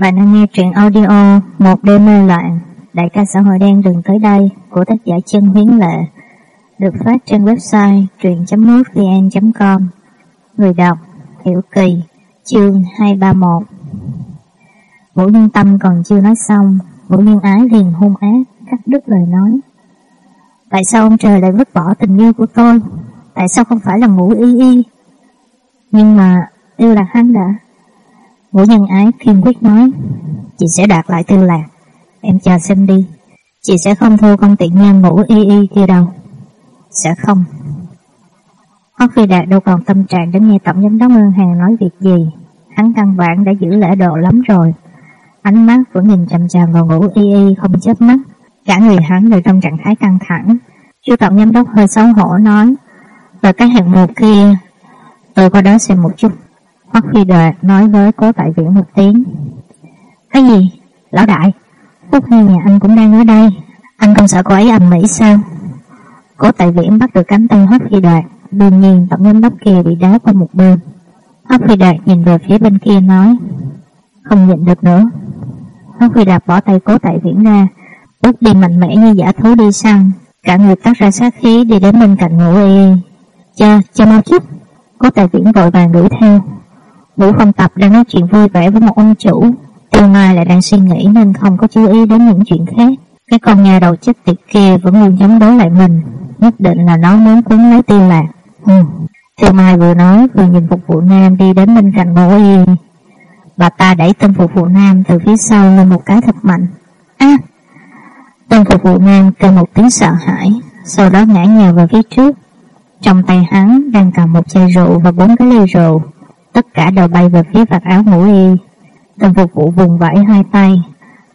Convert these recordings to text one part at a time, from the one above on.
Bạn đang nghe truyện audio Một đêm mê loạn, Đại ca xã hội đen đừng tới đây, của tác giả chân huyến lệ, được phát trên website truyện.mútvn.com Người đọc, Hiểu Kỳ, chương 231 Vũ Nhân Tâm còn chưa nói xong Vũ Nhân Ái liền hung ác, cắt đứt lời nói. Tại sao ông trời lại vứt bỏ tình yêu của tôi? Tại sao không phải là ngủ y y? Nhưng mà, yêu là hắn đã ngũ nhân ái kiên quyết nói, Chị sẽ đạt lại tư lạc. Em chờ xem đi. Chị sẽ không thua con tiện nhân ngũ y y kia đâu. Sẽ không. Hoắc Phi Đạt đâu còn tâm trạng để nghe tổng giám đốc ngân hàng nói việc gì. Hắn căn bản đã giữ lễ độ lắm rồi. Ánh mắt vẫn nhìn chằm chằm vào ngũ y y không chớp mắt. Cả người hắn đều trong trạng thái căng thẳng. Chú tổng giám đốc hơi xấu hổ nói, Và cái hạng mục kia, Tôi qua đó xem một chút. Hoắc Phi Đệ nói với cố tại viễn một tiếng. Cái gì? Lão đại, Phúc Hy nhà anh cũng đang ở đây. Anh không sợ cô ấy ầm mỹ sao? Cố tại viễn bắt được cánh tay Hoắc Phi Đệ, Đương nhiên tổng giám đốc kia bị đá qua một bên. Hoắc Phi Đệ nhìn về phía bên kia nói. Không nhịn được nữa. Hoắc Phi Đoạt bỏ tay cố tại viễn ra. Bước đi mạnh mẽ như giả thú đi săn. Cả người tắt ra sát khí đi đến bên cạnh ngủ y. Chờ, chờ mau chút. Cố tại viễn vội vàng đuổi theo. Vũ phong tập đang nói chuyện vui vẻ với một ông chủ. Tiêu Mai lại đang suy nghĩ nên không có chú ý đến những chuyện khác. Cái con nhà đầu chết tiệt kia vẫn luôn chống đối lại mình. Nhất định là nó muốn cuốn lấy tiêu lạc ừ. Tiêu Mai vừa nói vừa nhìn phục vụ nam đi đến bên cạnh bố y. Bà ta đẩy tên phục vụ nam từ phía sau lên một cái thật mạnh. À Tên phục vụ nam kêu một tiếng sợ hãi, Sau đó ngã nhào vào phía trước. Trong tay hắn đang cầm một chai rượu và bốn cái ly rượu. Tất cả đều bay về phía vạt áo ngủ y. Tên phục vụ vùng vẫy hai tay.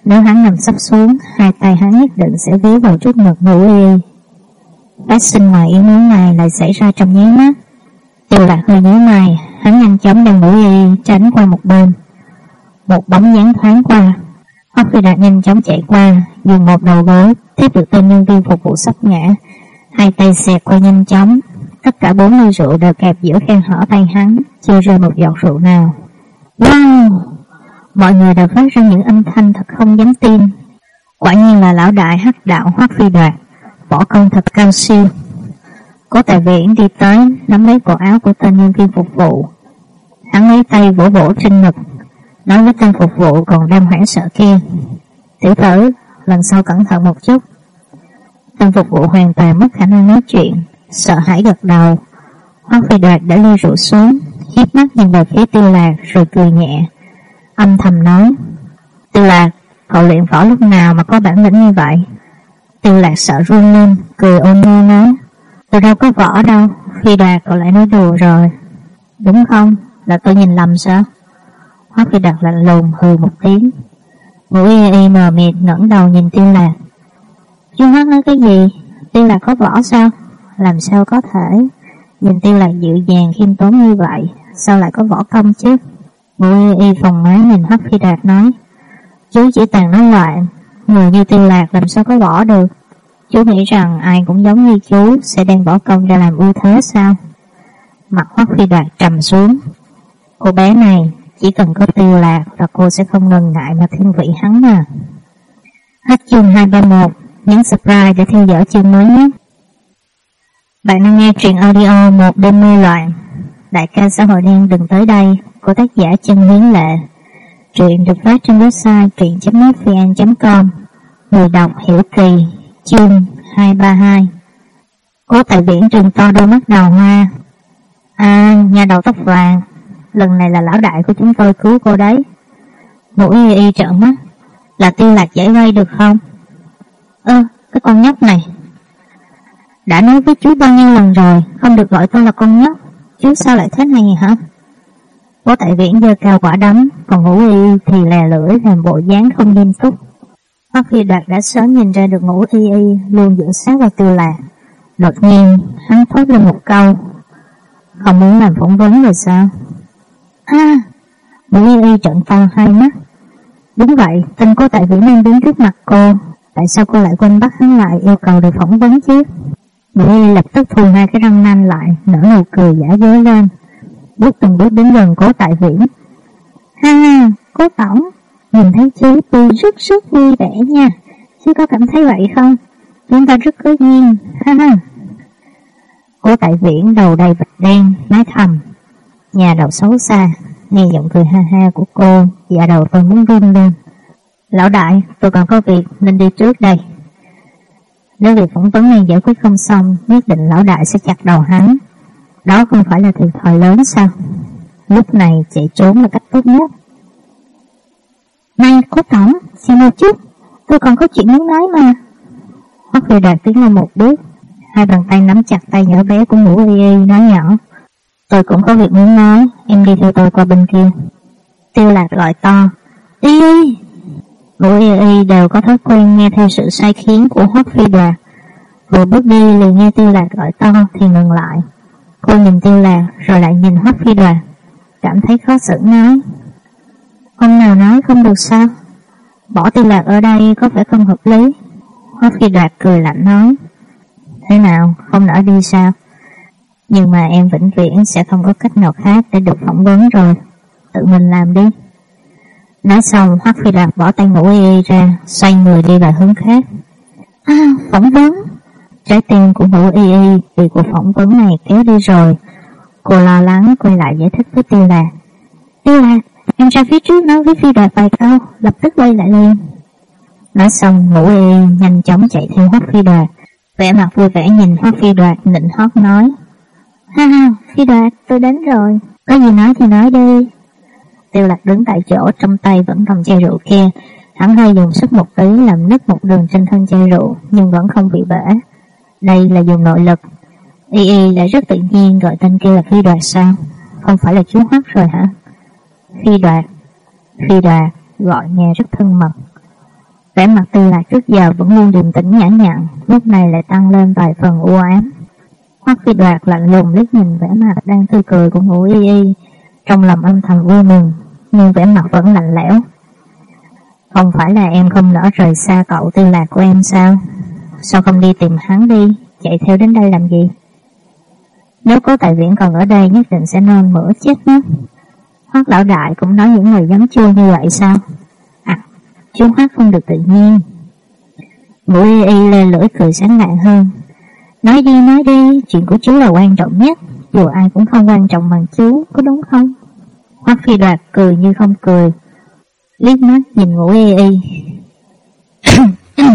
Nếu hắn nằm sắp xuống, Hai tay hắn nhất định sẽ ví vào chút ngực ngủ y. Phát sinh ngoài ý muốn này lại xảy ra trong nháy mắt. Tiêu lạc hơi nhớ mày, Hắn nhanh chóng đem ngủ y tránh qua một bên. Một bóng dáng thoáng qua. Hoắc Phi Đạt nhanh chóng chạy qua, Dùng một đầu gối Tiếp được tên nhân viên phục vụ sắp ngã. Hai tay xẹt qua nhanh chóng Tất cả bốn ly rượu đều kẹp giữa khe hở tay hắn, chưa rơi một giọt rượu nào. Wow! Mọi người đều phát ra những âm thanh thật không dám tin. Quả nhiên là lão đại hắc đạo hoắc phi đoạt, võ công thật cao siêu. Cố tài viễn đi tới, nắm lấy cổ áo của tên nhân viên phục vụ. Hắn lấy tay vỗ vỗ trên ngực, nói với tên phục vụ còn đang hoảng sợ kia. Tiểu tử, lần sau cẩn thận một chút. Tên phục vụ hoàn toàn mất khả năng nói chuyện, sợ hãi gật đầu. Hoác phi đoạt đã ly rượu xuống, hiếp mắt nhìn về phía tiêu lạc rồi cười nhẹ. Âm thầm nói, tiêu lạc, cậu luyện võ lúc nào mà có bản lĩnh như vậy? Tiêu lạc sợ run lên, cười ôn nhu nói, tôi đâu có võ đâu, phi đoạt cậu lại nói đùa rồi. Đúng không? Là tôi nhìn lầm sao? Hoác phi đoạt lạnh lùng hừ một tiếng. Ngũ y y mờ mịt ngẩng đầu nhìn tiêu lạc. Chú Hoác nói cái gì? Tiêu lạc có võ sao? Làm sao có thể? Nhìn tiêu lạc dịu dàng, khiêm tốn như vậy. Sao lại có võ công chứ? Ngô y phòng máy nhìn hấp Phi Đạt nói. Chú chỉ tàn nói loạn Người như tiêu lạc làm sao có võ được? Chú nghĩ rằng ai cũng giống như chú Sẽ đem võ công ra làm ưu thế sao? Mặt Hoắc Phi Đạt trầm xuống. Cô bé này Chỉ cần có tiêu lạc Và cô sẽ không ngần ngại mà thiên vị hắn mà. Hết chương 231 Nhấn subscribe để theo dõi chương mới nhé bạn đang nghe truyện audio Một đêm mê loạn. Đại ca xã hội đen đừng tới đây của tác giả chân hiến lệ. Truyện được phát trên website truyện.mútvn.com Người đọc Hiểu Kỳ, Chương 232 Cố tại biển trừng to đôi mắt đào hoa. À nhà đầu tóc vàng, Lần này là lão đại của chúng tôi cứu cô đấy. Mũi y y trợn mắt, Là tiêu lạc giải vây được không? Ơ, cái con nhóc này đã nói với chú bao nhiêu lần rồi, Không được gọi tôi là con nhóc. Chú sao lại thế này hả? Bố tại viễn giơ cao quả đấm, Còn ngũ y thì lè lưỡi làm bộ dáng không nghiêm túc. Hoắc khi Đạt đã sớm nhìn ra được ngũ y y Luôn dưỡng sát vào tiêu lạc Đột nhiên, hắn thốt lên một câu. Không muốn làm phỏng vấn rồi sao? À Ngũ y y trận to hai mắt. Đúng vậy, Tên cô tại viễn đang đứng trước mặt cô. Tại sao cô lại quên bắt hắn lại yêu cầu được phỏng vấn chứ? Mỹ lập tức thu hai cái răng nanh lại, nở nụ cười giả dối lên. Bước từng bước đến gần cố tại viễn. Ha ha, cố tổng. Nhìn thấy chú tôi rất rất vui vẻ nha Chú có cảm thấy vậy không? Chúng ta rất có duyên Ha ha Cố tại viễn đầu đầy bạch đen Nói thầm Nhà đầu xấu xa Nghe giọng cười ha ha của cô Dạ đầu tôi muốn run lên Lão đại tôi còn có việc nên đi trước đây nếu việc phỏng vấn này giải quyết không xong, Nhất định lão đại sẽ chặt đầu hắn. Đó không phải là thiệt thòi lớn sao? Lúc này chạy trốn là cách tốt nhất. Này, cố tổng, xin một chút. Tôi còn có chuyện muốn nói mà. Hoắc Phi Đạt tiến lên một bước. Hai bàn tay nắm chặt tay nhỏ bé của ngũ y y, nói nhỏ. Tôi cũng có việc muốn nói, Em đi theo tôi qua bên kia. Tiêu lạc gọi to. Y y Ngũ y y đều có thói quen nghe theo sự sai khiến của Hoắc Phi đà. Vừa bước đi liền nghe tiêu lạc gọi to thì ngừng lại. Cô nhìn tiêu lạc rồi lại nhìn Hoắc Phi đà. Cảm thấy khó xử nói. Ông nào nói không được sao? Bỏ tiêu lạc ở đây có vẻ không hợp lý. Hoắc Phi Đoạt cười lạnh nói. Thế nào? Không nỡ đi sao? Nhưng mà em vĩnh viễn sẽ không có cách nào khác để được phỏng vấn rồi. Tự mình làm đi. Nói xong Hoắc Phi Đoạt bỏ tay ngủ y ra Xoay người đi vào hướng khác. À phỏng vấn. Trái tim của ngũ y y Vì cuộc phỏng vấn này kéo đi rồi. Cô lo lắng quay lại giải thích với Tiêu Lạc. Tiêu Lạc Em ra phía trước nói với Phi Đoạt vài câu Lập tức quay lại liền. Nói xong ngũ y nhanh chóng chạy theo Hoắc Phi Đoạt Vẻ mặt vui vẻ nhìn Hoắc Phi Đoạt nịnh hót nói. Ha ha Phi Đoạt tôi đến rồi. Có gì nói thì nói đi Tiêu lạc đứng tại chỗ, trong tay vẫn cầm chai rượu kia Hắn hơi dùng sức một tí làm nứt một đường trên thân chai rượu, Nhưng vẫn không bị bể. Đây là dùng nội lực. Y Y lại rất tự nhiên gọi tên kia là Phi Đoạt sao? Không phải là chú Hoắc rồi hả? Phi Đoạt. Phi Đoạt, gọi nghe rất thân mật. Vẻ mặt tiêu lạc trước giờ vẫn luôn điềm tĩnh nhã nhặn, Lúc này lại tăng lên vài phần u ám. Hoắc Phi Đoạt lạnh lùng liếc nhìn vẻ mặt đang tươi cười của ngũ y y, Trong lòng âm thầm vui mừng. Nhưng vẻ mặt vẫn lạnh lẽo. Không phải là em không nỡ rời xa cậu tư lạc của em sao? Sao không đi tìm hắn đi, Chạy theo đến đây làm gì? Nếu cố tài viễn còn ở đây Nhất định sẽ non mửa chết mất. Hoác lão đại cũng nói những lời giống chua như vậy sao? À chú Hoác không được tự nhiên. Ngũ y y lên lưỡi cười sáng lạng hơn. Nói đi nói đi, Chuyện của chú là quan trọng nhất. Dù ai cũng không quan trọng bằng chú, Có đúng không? Hoắc phi đoạt cười như không cười, Liếc mắt nhìn ngũ y y.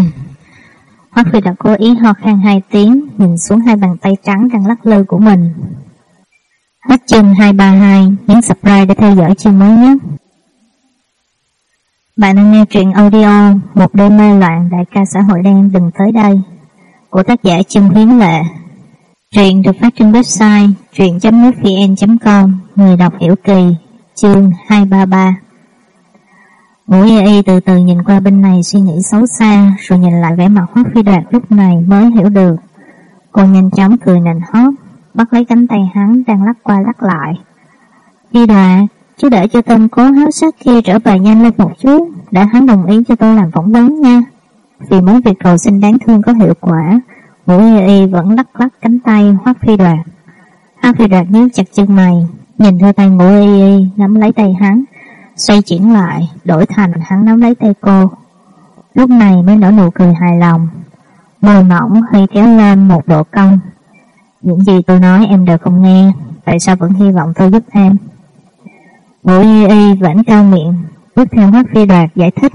Hoắc phi đoạt cố ý ho khan hai tiếng, Nhìn xuống hai bàn tay trắng đang lắc lư của mình. Hết chương 232 Nhấn subscribe để theo dõi chương mới nhất. Bạn đang nghe truyện audio Một đêm mê loạn đại ca xã hội đen đừng tới đây, Của tác giả Trương Huyến Lệ. Truyện được phát trên website truyện.mútvn.com Người đọc hiểu kỳ. Chương 233 Ngũ y y từ từ nhìn qua bên này suy nghĩ xấu xa, Rồi nhìn lại vẻ mặt hoác phi đạt lúc này mới hiểu được. Cô nhanh chóng cười nành hót, Bắt lấy cánh tay hắn đang lắc qua lắc lại. Phi đạt chứ để cho tên cố háo sắc kia trở về nhanh lên một chút, Để hắn đồng ý cho tôi làm phỏng vấn nha. Vì muốn việc cầu xin đáng thương có hiệu quả, Ngũ y y vẫn lắc lắc cánh tay hoác phi Đạt. Hoác phi Đạt nhíu chặt chân mày Nhìn theo tay ngũ y y, nắm lấy tay hắn, Xoay chuyển lại, Đổi thành hắn nắm lấy tay cô. Lúc này mới nở nụ cười hài lòng. Môi mỏng hơi kéo lên một độ cong. Những gì tôi nói em đều không nghe, Tại sao vẫn hy vọng tôi giúp em? Ngũ y y vẫn cao miệng, Bước theo hát phi đạt giải thích.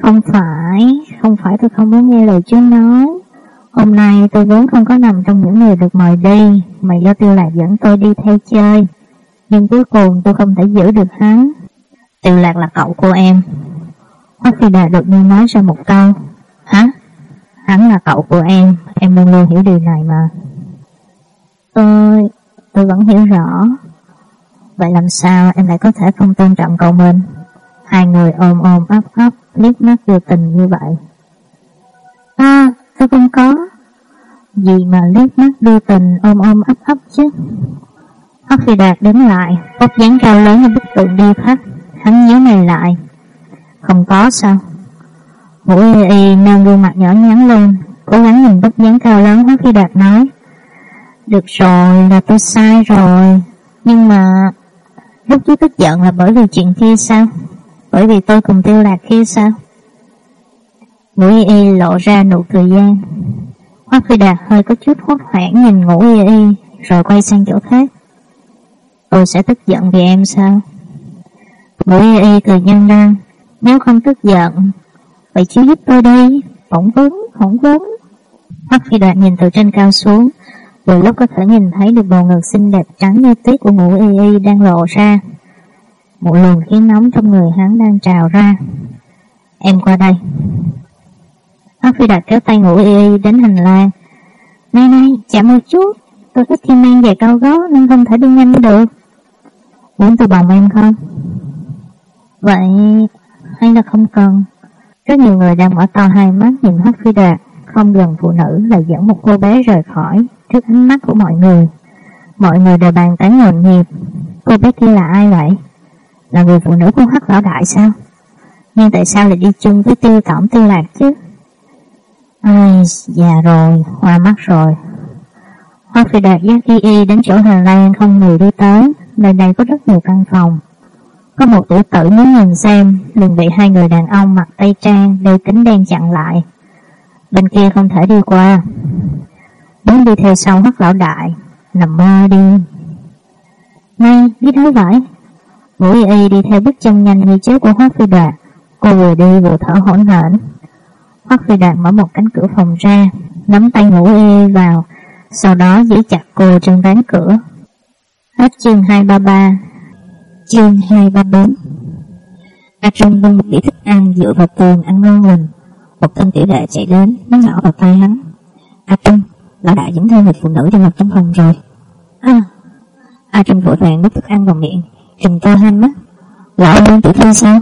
Không phải Không phải tôi không muốn nghe lời chú nói. Hôm nay tôi vốn không có nằm trong những người được mời đi Mà do tiêu lạc dẫn tôi đi theo chơi. Nhưng cuối cùng tôi không thể giữ được hắn. Tiểu lạc là cậu của em. Hoắc Phi Đà đột nhiên nói ra một câu. Hả? Hắn là cậu của em. Em luôn luôn hiểu điều này mà. Tôi... tôi vẫn hiểu rõ. Vậy làm sao em lại có thể không tôn trọng cậu mình? Hai người ôm ôm ấp ấp, liếc mắt đưa tình như vậy. À tôi không có. Gì mà liếc mắt đưa tình ôm ôm ấp ấp chứ? Hắc Phi Đạt đứng lại Bóc dáng cao lớn như bức tượng đi khắc, Hắn nhớ mày lại Không có sao Ngũ y y nâng gương mặt nhỏ nhắn lên Cố gắng nhìn bức dáng cao lớn Hắc Phi Đạt nói Được rồi là tôi sai rồi Nhưng mà Lúc chú tức giận là bởi vì chuyện kia sao Bởi vì tôi cùng tiêu lạc kia sao? Ngũ y y lộ ra nụ cười gian. Hoắc Phi Đạt hơi có chút hốt hoảng nhìn ngũ y y, rồi quay sang chỗ khác. Tôi sẽ tức giận vì em sao? Ngũ y cười nhăn răng. Nếu không tức giận, vậy chứ giúp tôi đi. Phỏng vấn, phỏng vấn. Hoắc Phi Đạt nhìn từ trên cao xuống, Vừa lúc có thể nhìn thấy được bầu ngực xinh đẹp trắng như tuyết của ngũ y y đang lộ ra. Một luồng khí nóng trong người hắn đang trào ra. Em qua đây. Hoắc Phi Đạt kéo tay ngũ y y đến hành lang. Này này, chạm một chút. Tôi thích khi mang giày cao gót nên không thể đi nhanh được. Muốn tôi bỏ em không? Vậy hay là không cần? Rất nhiều người đang mở to hai mắt nhìn hắc Phi Đạt, không gần phụ nữ là dẫn một cô bé rời khỏi trước ánh mắt của mọi người. Mọi người đều bàn tán nhộn nhịp. Cô bé kia là ai vậy? Là người phụ nữ của Hắc Lão Đại sao? Nhưng tại sao lại đi chung với tiêu tổng tiêu lạc chứ? Ai, già rồi, hoa mắt rồi. Hoa phi đạt dắt y y đến chỗ hành lang không người đi tới. Nơi đây có rất nhiều căn phòng. Có một tiểu tử muốn nhìn xem, liền bị hai người đàn ông mặc tây trang, đeo kính đen chặn lại. Bên kia không thể đi qua. Muốn đi theo sau hắc lão đại Nằm mơ đi Này biết nói vậy Vũ y y đi theo bước chân nhanh như chớp của Hoác Phi Đạt Cô vừa đi vừa thở hỗn hển Hoác Phi Đạt mở một cánh cửa phòng ra Nắm tay Vũ y y vào Sau đó giữ chặt cô trên ván cửa Hết chương 233 Chương 234 A Trung bưng một đĩa thức ăn dựa vào tường ăn ngon lành. Một tên tiểu đệ chạy đến Nó nhỏ vào tay hắn. A Trung Lão đại dẫn theo người phụ nữ đang ngồi trong phòng rồi. À. A Trinh vội vàng đút thức ăn vào miệng Trừng to hai mắt. Lão ân tiểu thư sao?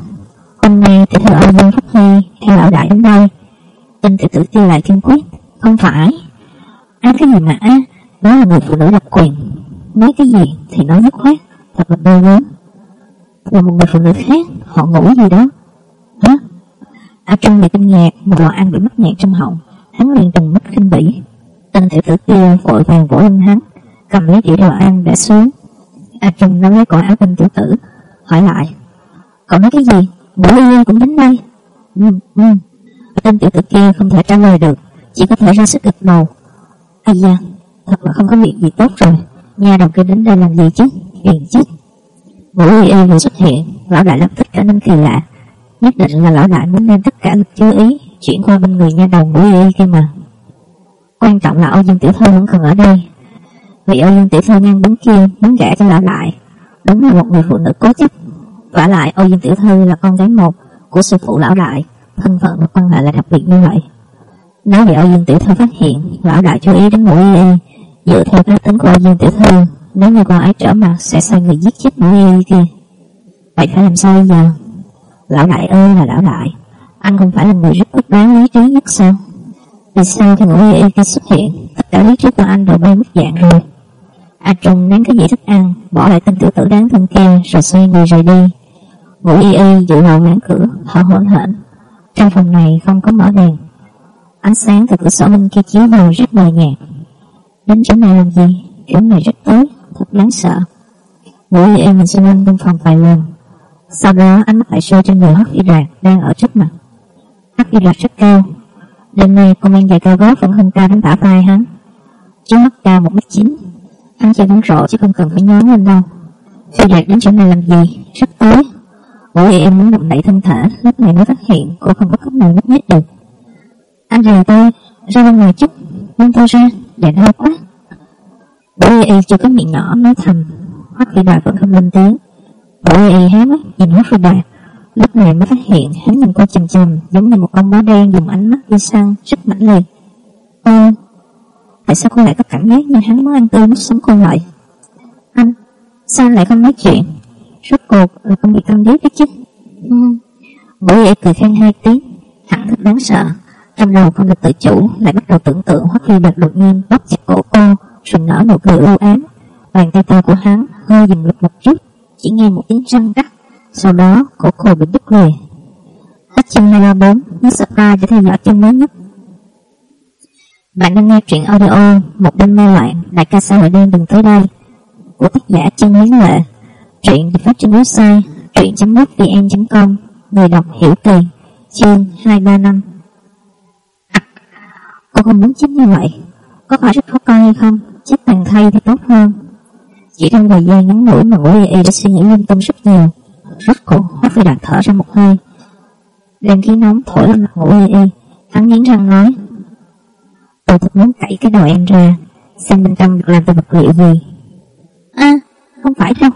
Hôm nay tiểu thư ân dân phát huy Theo lão đại đến đây. Tên tiểu tử kia lại kiên quyết. Không phải. Á cái gì mà á? Đó là người phụ nữ đặc quyền Nói cái gì thì nói dứt khoát Thật là đau đớn. Và một người phụ nữ khác Họ ngủ gì đó. Hả? A Trung bị kinh ngạc Một lọ ăn bị mất nhạt trong họng Hắn liền trừng mất kinh bỉ. Tên tiểu tử kia vội vàng vỗ lưng hắn Cầm lấy chỉ đồ ăn để xuống. A Trung nắm lấy cổ áo tên tiểu tử Hỏi lại Cậu nói cái gì? Bố y cũng đến đây. Ừ, ừ. Tên tiểu tử kia không thể trả lời được Chỉ có thể ra sức gật đầu. Ây da Thật là không có việc gì tốt rồi. Nhà đầu kia đến đây làm gì chứ? Phiền chết. Vũ y vừa xuất hiện, Lão đại lập tức trở nên kỳ lạ. Nhất định là lão đại muốn đem tất cả lực chú ý Chuyển qua bên người nha đầu Vũ y kia mà. Quan trọng là Âu Dương Tiểu Thư vẫn còn ở đây. Vì Âu Dương Tiểu Thư ngang đứng kia Muốn gả cho lão đại. Đúng là một người phụ nữ cố chấp. Và lại, Âu Dương Tiểu Thư là con gái một Của sư phụ lão đại, Thân phận và quan hệ là đặc biệt như vậy. Nếu bị Âu Dương Tiểu Thư phát hiện, Lão đại chú ý đến Vũ y y Dựa theo cá tính của Dương Tiểu Thư Nếu như con ấy trở mặt, Sẽ sai người giết chết nữ y kia Vậy phải làm sao bây giờ? Lão đại ơi là lão đại, Anh không phải là người rất quyết đoán lý trí nhất sao? Vì sao thì nữ y kia xuất hiện, Tất cả lý trí của anh đều bay mất dạng rồi? A Trung ném cái dĩa thức ăn, Bỏ lại tên tiểu tử đáng thương kia, Rồi xoay người rời đi. Ngũ y y dựa vào ngán cửa Thở hổn hển. Trong phòng này không có mở đèn. Ánh sáng từ cửa sổ bên kia chiếu vào rất mờ nhạt. Đến chỗ này làm gì? Chỗ này rất tối Thật đáng sợ. Ngủ y mình xin quanh trong phòng vài lần. Sau đó, ánh mắt lại sôi trên người Hắc Y Rạc Đang ở trước mặt. Hắc Y Rạc rất cao. Đêm nay cô mang giày cao gót vẫn không cao đến bả vai hắn. Chứ mắt cao một mét chín. Hắn chơi bóng rổ chứ không cần phải nhón lên đâu. Phi đạt đến chỗ này làm gì? Rất tối Bởi em muốn động đẩy thân thể, Lúc này mới phát hiện cô không có cách nào nhúc nhích được. Anh rời tôi Ra bên ngoài chút, Buông tôi ra. Để đau quá Bởi Y chưa có miệng nhỏ nói thầm. Hoắc phi đạt vẫn không lên tiếng. Bởi Y há mắt, nhìn Hoắc phi đạt Lúc này mới phát hiện hắn nhìn qua chầm chầm, Giống như một con bó đen dùng ánh mắt đi săn, Rất mãnh liệt. Ơ, Tại sao cô lại có cảm giác như hắn muốn ăn tươi nuốt sống cô lại? Anh, Sao anh lại không nói chuyện? Rốt cuộc là không bị tâm điếc đấy chứ. Ừ. y y cười khen hai tiếng, Hẳn thật đáng sợ. Trong đầu không được tự chủ, Lại bắt đầu tưởng tượng Hoắc Phi Bạch đột nhiên bóp chặt cổ cô, Rồi nở một cười u ám. Bàn tay to của hắn hơi dừng lực một chút, Chỉ nghe một tiếng răng rắc. Sau đó, cổ cô bị đứt lìa. Hết chương 234 Nhớ subscribe để theo dõi chương mới nhất. Bạn đang nghe truyện audio Một đêm mê loạn, Đại ca xã hội đen đừng tới đây, Của tác giả chân Hiến Lệ. Truyện được phát trên website truyện.mútvn.com Người đọc hiểu kỳ, Chương 235 năm cô không muốn chết như vậy. Có phải rất khó coi hay không? Chết tàn thay thì tốt hơn. Chỉ trong thời gian ngắn ngủi mà ngũ y y đã suy nghĩ linh tâm rất nhiều. Rất cổ Hoác Phi Đạt thở ra một hơi. Đêm khí nóng thổi lên mặt ngũ y y Hắn nghiến răng nói Tôi thật muốn cậy cái đầu em ra Xem bên trong được làm từ vật liệu gì. À. Không phải đâu.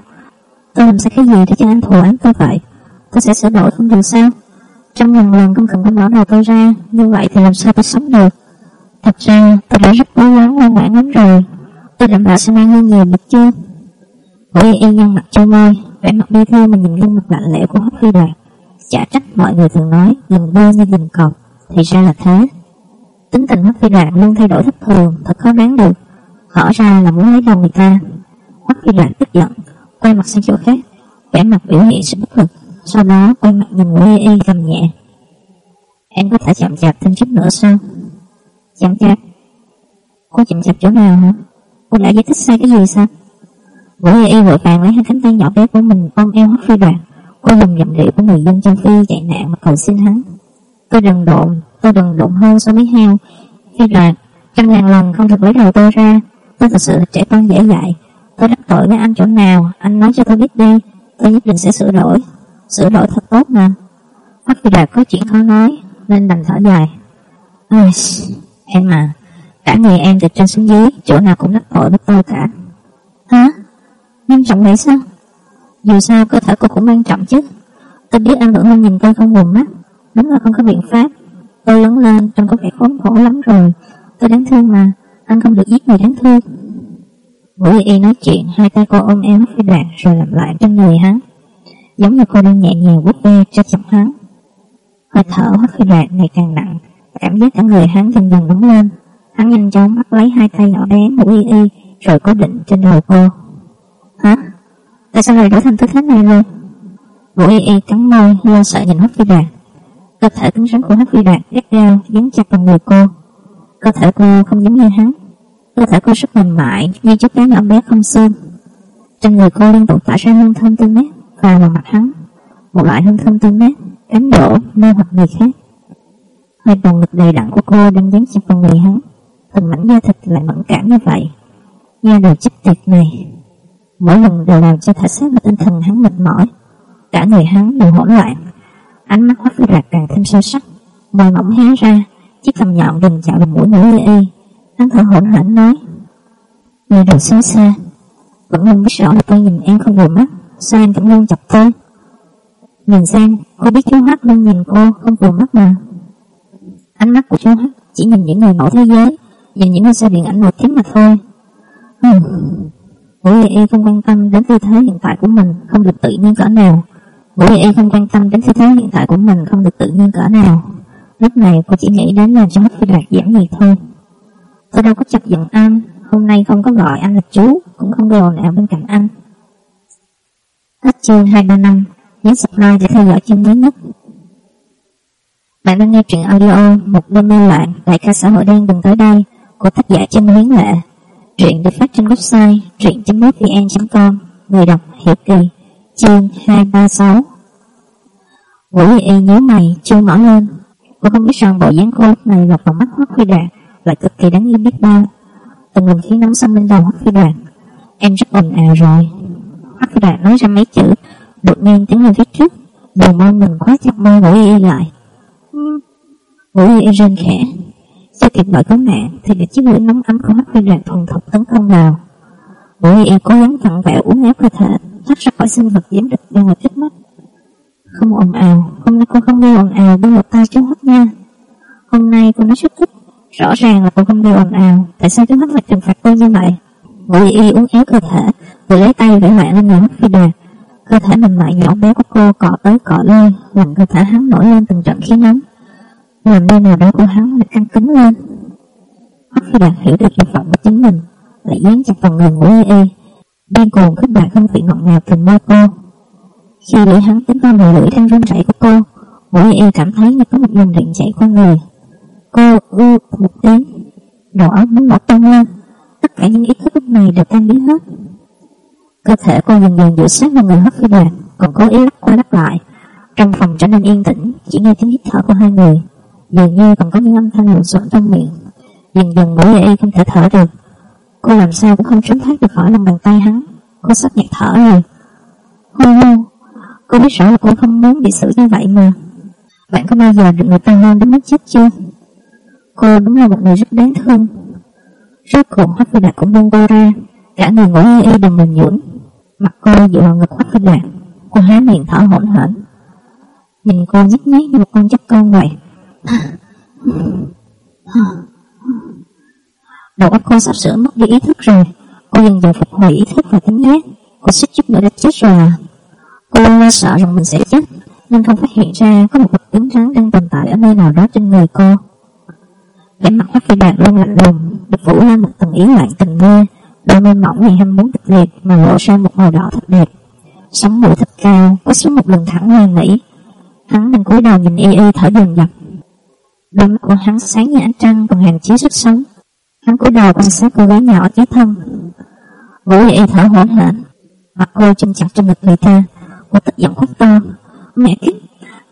Tôi làm sai cái gì để cho anh thù án tôi vậy? Tôi sẽ sửa đổi không được sao? Trăm ngàn lần không cần phải bỏ đầu tôi ra Như vậy thì làm sao tôi sống được Thật ra, tôi đã rất cố gắng ngoan ngoãn lắm rồi. Tôi đảm bảo sẽ mang hơn nhiều được chưa Ngũ y y nhăn mặt cho môi vẻ mặt bi thương mà nhìn gương mặt lạnh lẽo của hắc Phi Đạt. Chả trách mọi người thường nói gần bơ như gừng cọp. Thì ra là thế. Tính tình hắc Phi Đạt luôn thay đổi thất thường, Thật khó đoán được. Rõ ra là muốn lấy lòng người ta. Hắc Phi Đạt tức giận, Quay mặt sang chỗ khác. Vẻ mặt biểu hiện sự bất lực, Sau đó quay mặt nhìn Ngũ Y Y cầm nhẹ. Em có thể chậm chạp thêm chút nữa sao? Chậm chạp Cô chậm chạp chỗ nào hả? Cô đã giải thích sai cái gì sao? Vũ Y Y vội vàng lấy hai cánh tay nhỏ bé của mình ôm eo Hắc Phi đoàn. Cô dùng giọng điệu của người dân châu Phi chạy nạn mà cầu xin hắn. Tôi đừng độn Tôi đừng độn hơn so với heo. Phi đoàn, Trăm ngàn lần không được lấy đầu tôi ra. Tôi thật sự là trẻ con dễ dạy. Tôi đắc tội với anh chỗ nào? Anh nói cho tôi biết đi. Tôi nhất định sẽ sửa đổi. Sửa đổi thật tốt mà. Hắc Phi đoàn có chuyện khó nói Nên đành thở dài. Ai, Em mà Cả người em từ trên xuống dưới, Chỗ nào cũng đắc tội với tôi cả. Hả? Nghiêm trọng vậy sao? Dù sao cơ thể cô cũng quan trọng chứ. Tôi biết anh vẫn luôn nhìn tôi không buồn mắt. Đúng là không có biện pháp. Tôi lớn lên, trông có vẻ khốn khổ lắm rồi. Tôi đáng thương mà. Anh không được giết người đáng thương. Vũ Y nói chuyện, Hai tay cô ôm eo phi đoạn Rồi làm lại trên người hắn. Giống như cô đang nhẹ nhàng vuốt ve cho chậm hắn. Hơi thở hoắc phi đoạn ngày càng nặng. Cảm giác cả người hắn dần dần nóng lên. Hắn nhanh chóng bắt lấy hai tay nhỏ bé của Y Y, Rồi cố định trên đầu cô. Hả? Tại sao lại đổi thành tư thế này rồi? Vũ Y Y cắn môi, lo sợ nhìn Hoắc Phi Đạt Cơ thể cứng rắn của Hoắc Phi Đạt gắt gao dán chặt vào người cô. Cơ thể cô không giống như hắn. Cơ thể cô rất mềm mại, Như chiếc cá nhỏ bé không xương. Trên người cô liên tục tỏa ra hương thơm tươi mát Và vào mặt hắn. Một loại hương thơm tươi mát Cám dỗ mê hoặc người khác. Hai vòng ngực đầy đặn của cô đang dán chặt vào người hắn. Từng mảnh da thịt lại mẫn cảm như vậy. Da đầu chích tiệt này, Mỗi lần đều làm cho thể xác và tinh thần hắn mệt mỏi. Cả người hắn đều hỗn loạn. Ánh mắt Hoắc rạc càng thêm sâu sắc. Môi mỏng hé ra, Chiếc cầm nhọn đừng chạm vào mũi mũi lê y. Hắn thở hổn hển nói, Người đồ xấu xa. Vẫn luôn biết rõ là tôi nhìn em không vừa mắt, Sao em vẫn luôn chọc tôi? Nhìn sang Cô biết chú hắc luôn nhìn cô không vừa mắt mà. Ánh mắt của chú Hoắc Chỉ nhìn những người nổi thế giới Nhìn những ngôi sao điện ảnh nổi tiếng mà thôi hmm. Ngũ Y Y không quan tâm đến tư thế hiện tại của mình không được tự nhiên cỡ nào. Ngũ Y Y không quan tâm đến tư thế hiện tại của mình không được tự nhiên cỡ nào. Lúc này cô chỉ nghĩ đến làm cho Hắc Phi Đạt giảm nhiệt thôi. Tôi đâu có chọc giận anh, hôm nay không có gọi anh là chú, cũng không đồ nào bên cạnh anh. Hết chương 235, nhấn subscribe để theo dõi chương mới nhất. Bạn đang nghe truyện audio Một đêm mê loạn, đại ca xã hội đen đừng tới đây của tác giả Trinh Hiến Lệ. Truyện được phát trên website truyện.mútvn.com Người đọc Hiểu Kỳ Chương 236 Vũ Y Y nhớ mày chưa mở lên. Cô không biết rằng bộ dáng cô lúc này lọt vào mắt Hoắc Phi Đạt lại cực kỳ đáng yêu biết bao. Từng luồng khí nóng xông lên đầu Hoắc Phi Đạt Em rất ồn ào rồi. Hoắc Phi Đạt nói ra mấy chữ Đột nhiên tiếng hơi phía trước. Đồ môi mình khóa chặt môi Vũ Y Y lại. Vũ Y rên khẽ chưa kịp mọi có nạn thì được chiếc lưỡi nóng ấm của mắt viên đoàn thuần thục tấn công vào. Bụi y cố gắng vặn vẹo uống ép cơ thể, thoát ra khỏi sinh vật giếm địch đang ở trước mắt. Không ồn ào, hôm nay cô không gây ồn ào đưa một tay chống mắt nha. Hôm nay cô nói xuất thích, rõ ràng là cô không gây ồn ào, tại sao chú mắt lại trừng phạt cô như vậy? Bụi y uống ép cơ thể, vừa lấy tay vẽ lại lên người mắt phi đoàn. Cơ thể mềm mại nhỏ bé của cô cọ tới cọ lui, làm cơ thể hắn nổi lên từng trận khí nóng làm nơi nào đó của hắn lại căng cứng lên. Hoắc Phi Đạt hiểu được dục vọng của chính mình, lại dán chặt vào người của y y, điên cuồng khích bạc không vị ngọt ngào tình môi cô. Khi lưỡi hắn tính vào mùi lưỡi đang run rẩy của cô, mỗi y cảm thấy như có một dòng điện chảy qua người. Cô ư một tiếng, đầu óc muốn bỏ tung lên, tất cả những ý thức lúc này đều tan biến hết. Cơ thể cô dần dần dựa sát vào người hấp Phi Đạt, còn cố ý lắc qua lắc lại, Trong phòng trở nên yên tĩnh Chỉ nghe tiếng hít thở của hai người. Dường như còn có những âm thanh lộn xộn trong miệng. Dần dần mũi y không thể thở được. Cô làm sao cũng không trốn thoát được khỏi lòng bàn tay hắn. Cô sắp nhạt thở rồi. Hô hô Cô biết rõ là cô không muốn bị xử như vậy mà. Bạn có bao giờ được người ta hôn đến mất chết chưa? Cô đúng là một người rất đáng thương. Rốt cuộc hấp Phi Đạt cũng buông cô ra. Cả người ngủ y y đầm mềm nhũn. Mặt cô dựa vào ngực Hoắc Phi Đạt Cô há miệng thở hổn hển. Nhìn cô nhếch nhác như một con chắc con vậy. Đầu óc cô sắp sửa mất đi ý thức rồi. Cô dần dần phục hồi ý thức và tính giác. Cô suýt chút nữa đã chết rồi à. Cô Cô lo sợ rằng mình sẽ chết Nên không phát hiện ra có một vật cứng rắn đang tồn tại ở nơi nào đó trên người cô. Vẻ mặt Hoắc Phi Đạt luôn lạnh lùng, Được phủ lên một tầng ý lạnh tình mê. Đôi môi mỏng ngày hâm muốn kịch liệt Mà lộ ra một màu đỏ thật đẹp Sống mũi thật cao, Có xuống một lần thẳng hoang mỹ. Hắn đang cúi đầu nhìn y y thở dần dập. Đôi mắt của hắn sáng như ánh trăng, Còn hàng chiếu sức sống. Hắn cúi đầu quan sát cô gái nhỏ cháy thân. Vũ y y thở hổn hển. Mặt cô châm chặt trong ngực người ta. Cô tức giận khóc to. Mẹ kiếp,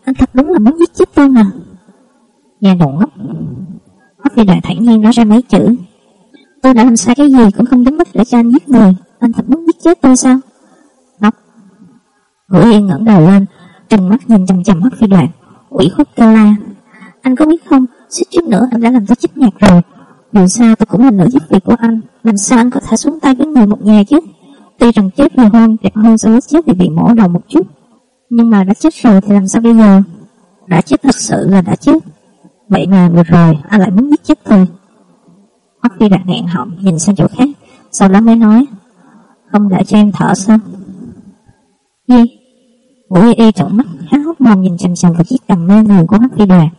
Anh thật đúng là muốn giết chết tôi mà. Nhà đồ ngốc Hoắc phi đại thản nhiên nói ra mấy chữ. Tôi đã làm sai cái gì cũng không đến mức để cho anh giết người. Anh thật muốn giết chết tôi sao? Ngốc Hữu Yên ngẩng đầu lên, Trừng mắt nhìn chằm chằm mắt phi đoạn ủy khuất kêu la. Anh có biết không, Suýt chút nữa anh đã làm tôi chết nhạt rồi. Dù sao tôi cũng là nữ giúp việc của anh, Làm sao anh có thể xuống tay với người một nhà chứ? Tuy rằng chết nhiều hơn, đẹp hơn so với chết vì bị mổ đầu một chút. Nhưng mà đã chết rồi thì làm sao bây giờ? Đã chết thật sự là đã chết. Vậy mà vừa rồi anh lại muốn giết chết tôi khi Phi đặt nghẹn họng nhìn sang chỗ khác. Sau đó mới nói, Không để cho em thở sao? Gì? Ngũ y y trợn mắt, há hốc mồm nhìn chằm chằm vào chiếc cầm mê người của hắc Phi Đà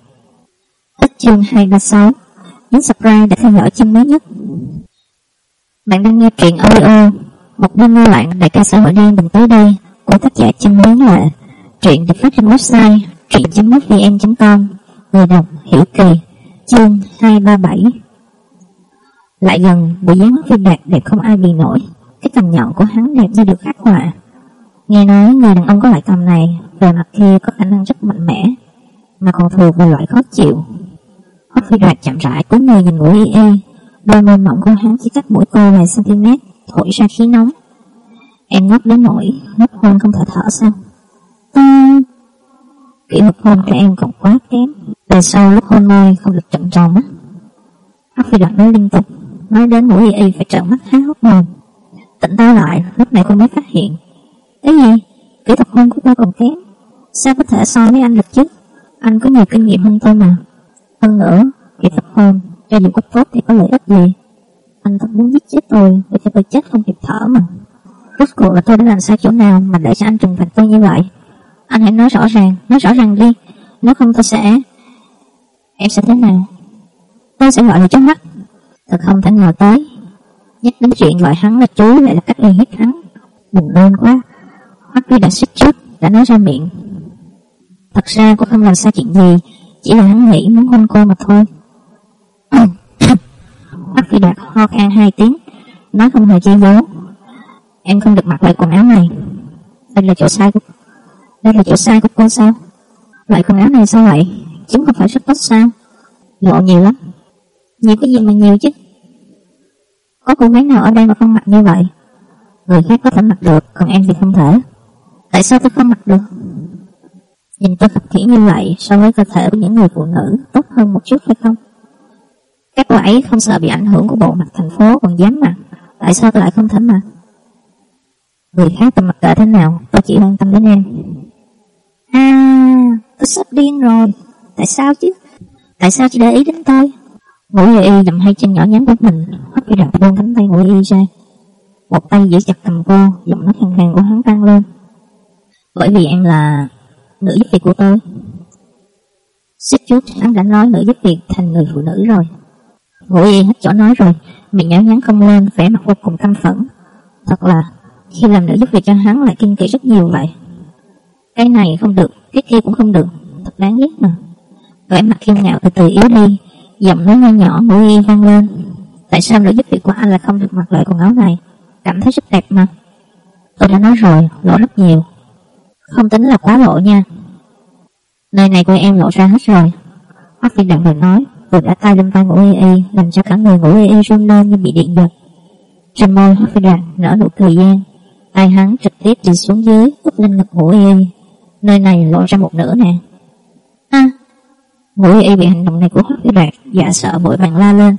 Hết chương 236 Nhấn subscribe để theo dõi chương mới nhất. Bạn đang nghe truyện audio Một đêm mưa loạn, đại ca xã hội đen đừng tới đây, Của tác giả Trinh Hướng Lệ Truyện được phát trên website truyện.vn.com Người đọc Hiểu Kỳ, Chương 237 lại gần, bị dáng Hoắc Phi Đạt đẹp không ai bị nổi. Cái cầm nhọn của hắn đẹp như được khắc họa. Nghe nói người đàn ông có loại cầm này Về mặt kia có khả năng rất mạnh mẽ, Mà còn thuộc về loại khó chịu. Hoắc phi đạt chậm rãi cúi người nhìn mũi y. Y Đôi môi mỏng của hắn chỉ cách mũi cô vài cm Thổi ra khí nóng. Em ngốc đến nỗi Ngốc hôn không thể thở sao Ta... Kỹ thuật hôn của em còn quá kém. Về sau lúc hôn môi không được trận tròn á. Hoắc phi đạt nói liên tục. Nói đến mũi y phải trợn mắt há hốc mồm. Tỉnh táo lại lúc này cô mới phát hiện. Cái gì? Kỹ thuật hôn của tôi còn kém. Sao có thể so với anh được chứ? Anh có nhiều kinh nghiệm hơn tôi mà. Hơn nữa, kỹ thuật hôn Cho dù có tốt thì có lợi ích gì? Anh thật muốn giết chết tôi Để cho tôi chết không kịp thở mà. Rốt cuộc là tôi đã làm sai chỗ nào Mà để cho anh trừng phạt tôi như vậy? Anh hãy nói rõ ràng, nói rõ ràng đi. Nếu không tôi sẽ Em sẽ thế nào? Tôi sẽ gọi là chó mắt. Thật không thể ngờ tới. Nhắc đến chuyện gọi hắn là chú lại là cách uy hiếp hắn. Buồn nôn quá. Hoắc Vi đã suýt trước, đã nói ra miệng. Thật ra cô không làm sai chuyện gì, Chỉ là hắn nghĩ muốn hôn cô mà thôi. Hoắc Vi Đạt ho khan hai tiếng, Nói không hề che giấu. Em không được mặc loại quần áo này. Đây là chỗ sai của Đây là chỗ sai của cô sao? Loại quần áo này sao vậy? Chúng không phải rất tốt sao? Lộ nhiều lắm. Nhiều cái gì mà nhiều chứ? Có cô gái nào ở đây mà không mặc như vậy? Người khác có thể mặc được, Còn em thì không thể. Tại sao tôi không mặc được? Nhìn tôi khập thiện như vậy, So với cơ thể của những người phụ nữ, Tốt hơn một chút hay không? Các cô ấy không sợ bị ảnh hưởng của bộ mặt thành phố Còn dám mặc. Tại sao tôi lại không thể mặc? Người khác tôi mặc kệ thế nào, Tôi chỉ quan tâm đến em. À tôi sắp điên rồi. Tại sao chứ? Tại sao chị để ý đến tôi? Ngũ y nằm hai chân nhỏ nhắn của mình Hất đi đặt buông cánh tay ngũ y ra. Một tay giữ chặt cầm cô, Giọng nói khàn khàn của hắn vang lên. Bởi vì em là nữ giúp việc của tôi. Xích chút hắn đã nói nữ giúp việc thành người phụ nữ rồi. Ngũ y hết chỗ nói rồi, Miệng nhỏ nhắn không lên, vẻ mặt vô cùng căm phẫn. Thật là, Khi làm nữ giúp việc cho hắn lại kiên kỵ rất nhiều vậy. Cái này không được, Cái kia cũng không được. Thật đáng ghét mà. Vẻ mặt khi ngạo từ từ yếu đi. Giọng nói nho nhỏ ngủ y vang lên. Tại sao nữ giúp việc của anh lại không được mặc loại quần áo này? Cảm thấy rất đẹp mà. Tôi đã nói rồi, lỗ rất nhiều. Không tính là quá lộ nha. Nơi này của em lộ ra hết rồi. Hoắc viên Đặng vừa nói Vừa đã tay lên vai ngủ y y Làm cho cả người ngủ y y run lên như bị điện giật. Trên môi Hoắc viên Đặng nở nụ cười gian. Tay hắn trực tiếp đi xuống dưới Úp lên ngực ngủ y y. Nơi này lộ ra một nửa nè. Ngủ y bị hành động này của Hoắc Phi Đoạt Dạ sợ vội vàng la lên.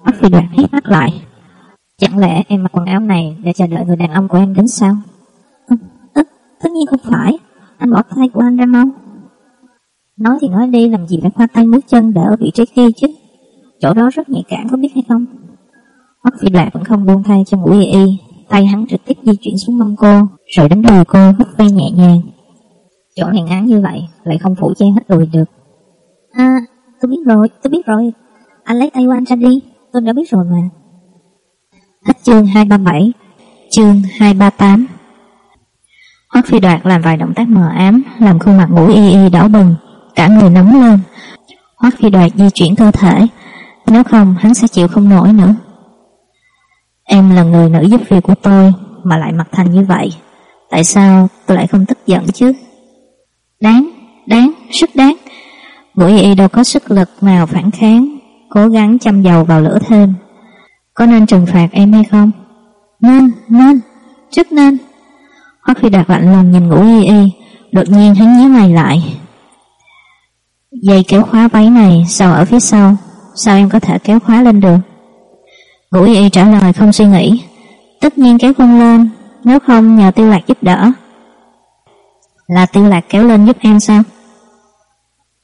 Hoắc Phi Đoạt hít mắt lại. Chẳng lẽ em mặc quần áo này Để chờ đợi người đàn ông của em đến sao? Ừ, ừ, Tất nhiên không phải. Anh bỏ tay của anh ra mau. Nói thì nói đi làm gì phải khoa tay mũi chân Để ở vị trí kia chứ? Chỗ đó rất nhạy cảm có biết hay không? Hoắc Phi Đoạt vẫn không buông tay cho ngủ y y. Tay hắn trực tiếp di chuyển xuống mông cô Rồi đánh đùi cô hút ve nhẹ nhàng. Chỗ này ngắn như vậy Lại không phủ che hết đùi được. À tôi biết rồi tôi biết rồi. Anh lấy tay của anh ra đi Tôi đã biết rồi mà. Hết chương 237 Chương 238 Hoắc phi đoạt làm vài động tác mờ ám Làm khuôn mặt ngủ y y đỏ bừng Cả người nóng lên. Hoắc phi đoạt di chuyển cơ thể Nếu không hắn sẽ chịu không nổi nữa. Em là người nữ giúp việc của tôi Mà lại mặt thành như vậy. Tại sao tôi lại không tức giận chứ? Đáng, đáng, rất đáng. Ngũ y đâu có sức lực nào phản kháng Cố gắng chăm dầu vào lửa thêm. Có nên trừng phạt em hay không? Nên, nên, rất nên. Hoắc Phi Đạt lạnh lùng nhìn ngũ y y Đột nhiên hắn nhíu mày lại. Dây kéo khóa váy này Sao ở phía sau? Sao em có thể kéo khóa lên được? Ngũ y y trả lời không suy nghĩ. Tất nhiên kéo không lên Nếu không nhờ tiêu lạc giúp đỡ. Là tiêu lạc kéo lên giúp em sao?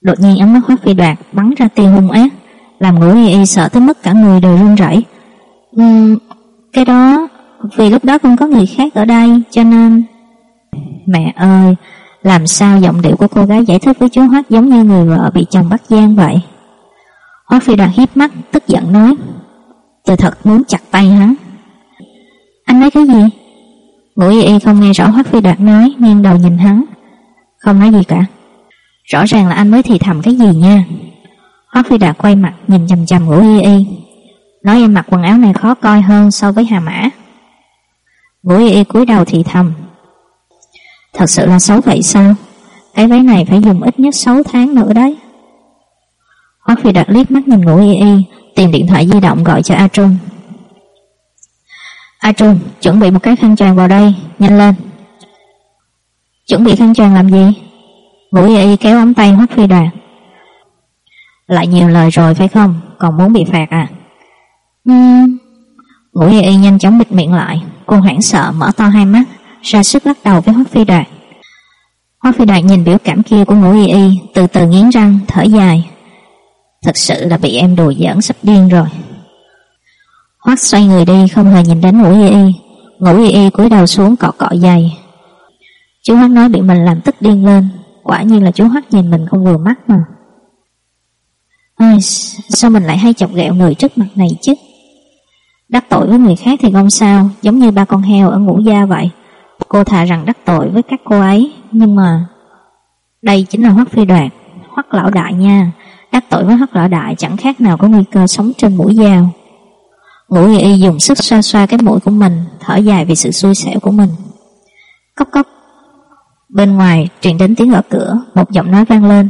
Đột nhiên ánh mắt Hoắc Phi Đoạt bắn ra tia hung ác, làm ngũ y y sợ tới mức cả người đều run rẩy. Uhm, cái đó, vì lúc đó không có người khác ở đây, cho nên... Mẹ ơi, làm sao giọng điệu của cô gái giải thích với chú Hoắc giống như người vợ bị chồng bắt gian vậy? Hoắc Phi Đoạt hiếp mắt, tức giận nói. Tôi thật muốn chặt tay hắn. Anh nói cái gì? Ngũ y y không nghe rõ Hoắc Phi Đoạt nói, nghiêng đầu nhìn hắn. Không nói gì cả. Rõ ràng là anh mới thì thầm cái gì nha. Hoác Phi Đạt quay mặt Nhìn chầm chầm ngủ y y. Nói em mặc quần áo này khó coi hơn so với Hà Mã. Ngũ y y cúi đầu thì thầm. Thật sự là xấu vậy sao? Cái váy này phải dùng ít nhất 6 tháng nữa đấy. Hoác Phi Đạt liếc mắt nhìn ngủ y y Tìm điện thoại di động gọi cho A Trung. A Trung, chuẩn bị một cái khăn choàng vào đây, Nhanh lên. Chuẩn bị khăn choàng làm gì? Ngũ y y kéo ống tay Hoắc Phi Đoàn. Lại nhiều lời rồi phải không? Còn muốn bị phạt à? Uhm. Ngũ y y nhanh chóng bịt miệng lại. Cô hoảng sợ mở to hai mắt Ra sức lắc đầu với Hoắc Phi Đoàn. Hoắc Phi Đoàn nhìn biểu cảm kia của ngũ y y Từ từ nghiến răng thở dài. Thật sự là bị em đùa giỡn sắp điên rồi. Hoắc xoay người đi không hề nhìn đến ngũ y y. Ngũ y y cúi đầu xuống cọ cọ giày Chú Hoắc nói bị mình làm tức điên lên Quả nhiên là chú Hoắc nhìn mình không vừa mắt mà. Ai, Sao mình lại hay chọc ghẹo người trước mặt này chứ? Đắc tội với người khác thì không sao Giống như ba con heo ở ngũ gia vậy. Cô thà rằng đắc tội với các cô ấy Nhưng mà Đây chính là Hoắc phi đoạt Hoắc lão đại nha. Đắc tội với Hoắc lão đại chẳng khác nào có nguy cơ sống trên mũi dao. Ngũ y dùng sức xoa xoa cái mũi của mình Thở dài vì sự xui xẻo của mình. Cốc cốc Bên ngoài truyền đến tiếng gõ cửa Một giọng nói vang lên.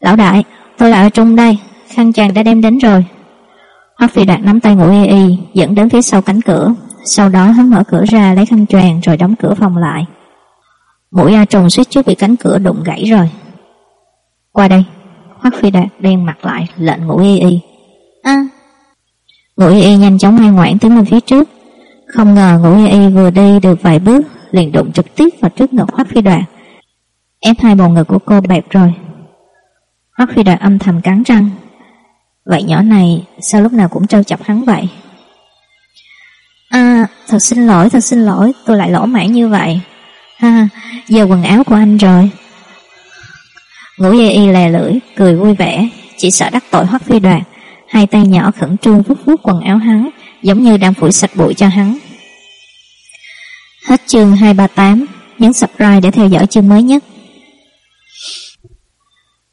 Lão đại tôi là ở trung đây Khăn chàng đã đem đến rồi. Hoắc phi đạt nắm tay ngũ y y Dẫn đến phía sau cánh cửa. Sau đó hắn mở cửa ra lấy khăn choàng Rồi đóng cửa phòng lại. Mũi A trùng suýt chút bị cánh cửa đụng gãy rồi. Qua đây. Hoắc phi đạt đen mặt lại lệnh ngũ y y. À Ngũ y y nhanh chóng ngoan ngoãn tiến lên phía trước. Không ngờ ngũ y y vừa đi được vài bước liền đụng trực tiếp vào trước ngực Hoắc Phi đoàn. Ép hai bầu ngực của cô bẹp rồi. Hoắc Phi đoàn âm thầm cắn răng. Vậy nhỏ này sao lúc nào cũng trêu chọc hắn vậy? À, thật xin lỗi, thật xin lỗi, tôi lại lỗ mãn như vậy. Ha, giờ quần áo của anh rồi. Ngũ dây y lè lưỡi, cười vui vẻ, chỉ sợ đắc tội Hoắc Phi đoàn. Hai tay nhỏ khẩn trương vuốt vuốt quần áo hắn, giống như đang phủi sạch bụi cho hắn. Hết chương 238, nhấn subscribe để theo dõi chương mới nhất.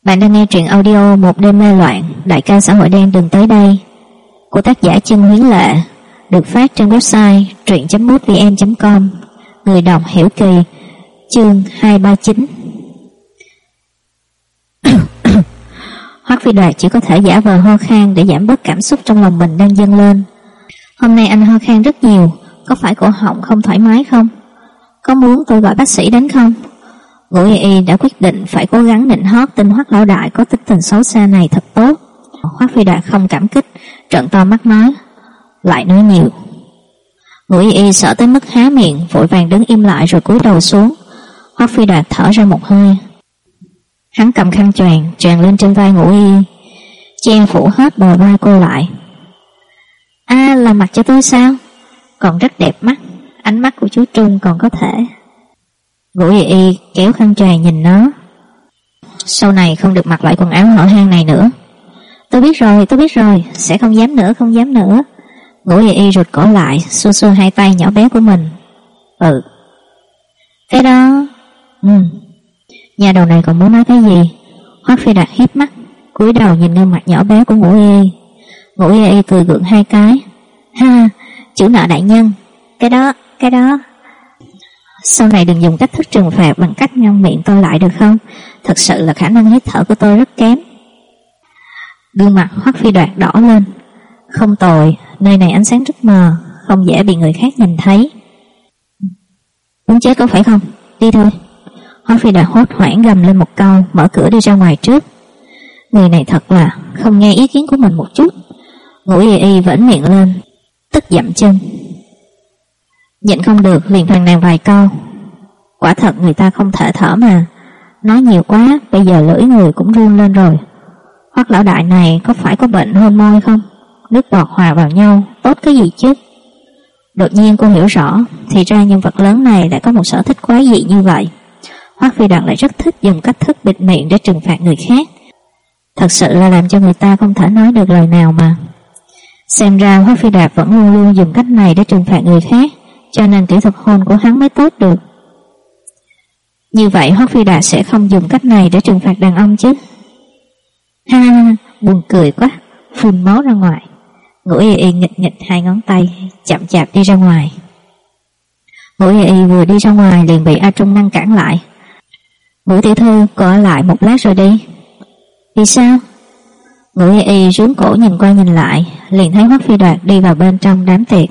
Bạn đang nghe truyện audio Một đêm mê loạn, đại ca xã hội đen đừng tới đây của tác giả Trương Huyến Lệ, được phát trên website truyện.mútvn.com, người đọc Hiểu Kỳ, chương 239. Hoắc Phi Đoạt chỉ có thể giả vờ ho khan để giảm bớt cảm xúc trong lòng mình đang dâng lên. Hôm nay anh ho khan rất nhiều, có phải cổ họng không thoải mái không? Có muốn tôi gọi bác sĩ đến không? Ngũ y y đã quyết định phải cố gắng định hót tin Hoắc lão đại có tích tình xấu xa này thật tốt. Hoắc Phi đạt không cảm kích, trợn to mắt nói, lại nói nhiều. Ngũ y y sợ tới mức há miệng, vội vàng đứng im lại rồi cúi đầu xuống. Hoắc Phi đạt thở ra một hơi. Hắn cầm khăn choàng choàng lên trên vai Ngũ y, che phủ hết bờ vai cô lại. a là mặt cho tôi sao? Còn rất đẹp mắt, ánh mắt của chú Trung còn có thể. Vũ y y kéo khăn choàng nhìn nó. Sau này không được mặc lại quần áo hở hang này nữa. Tôi biết rồi, tôi biết rồi, sẽ không dám nữa, không dám nữa. Vũ y y rụt cổ lại, xua xua hai tay nhỏ bé của mình. Ừ. Cái đó... Ừ. Nhà đầu này còn muốn nói cái gì? Hoác phi đạt hiếp mắt, cúi đầu nhìn gương mặt nhỏ bé của ngũ y Ngũ y y cười gượng hai cái. Ha, chữ nợ đại nhân. Cái đó, cái đó... Sau này đừng dùng cách thức trừng phạt bằng cách ngăn miệng tôi lại được không? Thật sự là khả năng hít thở của tôi rất kém. Gương mặt Hoắc Phi Đoạt đỏ lên. Không tồi, nơi này ánh sáng rất mờ, không dễ bị người khác nhìn thấy. Muốn chết có phải không? Đi thôi. Hoắc Phi Đoạt hốt hoảng gầm lên một câu, mở cửa đi ra ngoài trước. Người này thật là không nghe ý kiến của mình một chút. Ngũ y y vẫn miệng lên, tức dậm chân. Nhịn không được liền phàn nàn vài câu. Quả thật người ta không thể thở mà. Nói nhiều quá, bây giờ lưỡi người cũng run lên rồi. Hoắc lão đại này có phải có bệnh hôn môi không? Nước bọt hòa vào nhau, tốt cái gì chứ? Đột nhiên cô hiểu rõ, thì ra nhân vật lớn này lại có một sở thích quá dị như vậy. Hoắc Phi đặng lại rất thích dùng cách thức bịt miệng để trừng phạt người khác. Thật sự là làm cho người ta không thể nói được lời nào mà. Xem ra Hoắc Phi Đạt vẫn luôn luôn dùng cách này để trừng phạt người khác, cho nên kỹ thuật hôn của hắn mới tốt được. Như vậy Hoắc Phi Đạt sẽ không dùng cách này để trừng phạt đàn ông chứ. Ha, buồn cười quá, phun máu ra ngoài. Ngũ y y nghịch nghịch hai ngón tay, chậm chạp đi ra ngoài. Ngũ y y vừa đi ra ngoài liền bị A Trung ngăn cản lại. Ngũ tiểu thư, cô ở lại một lát rồi đi. Vì sao? Ngũ y y rướng cổ nhìn qua nhìn lại, liền thấy Hoắc Phi Đoạt đi vào bên trong đám tiệc.